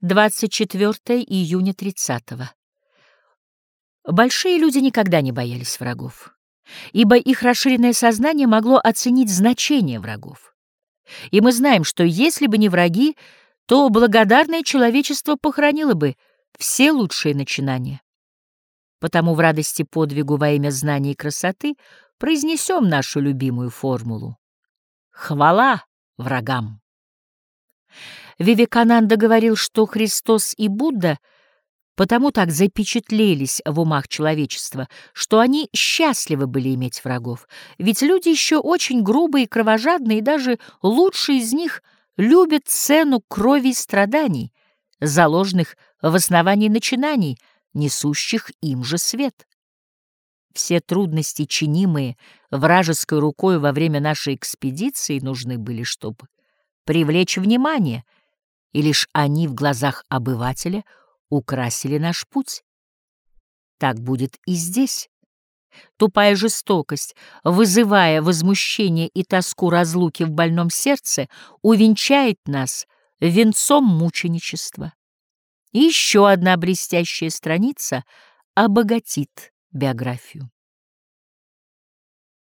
24 июня 30 -го. Большие люди никогда не боялись врагов, ибо их расширенное сознание могло оценить значение врагов. И мы знаем, что если бы не враги, то благодарное человечество похоронило бы все лучшие начинания. Потому в радости подвигу во имя знания и красоты произнесем нашу любимую формулу. Хвала врагам! Вивекананда говорил, что Христос и Будда потому так запечатлелись в умах человечества, что они счастливы были иметь врагов, ведь люди еще очень грубые и кровожадные, и даже лучшие из них любят цену крови и страданий, заложенных в основании начинаний, несущих им же свет. Все трудности, чинимые вражеской рукой во время нашей экспедиции, нужны были, чтобы привлечь внимание, и лишь они в глазах обывателя украсили наш путь. Так будет и здесь. Тупая жестокость, вызывая возмущение и тоску разлуки в больном сердце, увенчает нас венцом мученичества. И еще одна блестящая страница обогатит биографию.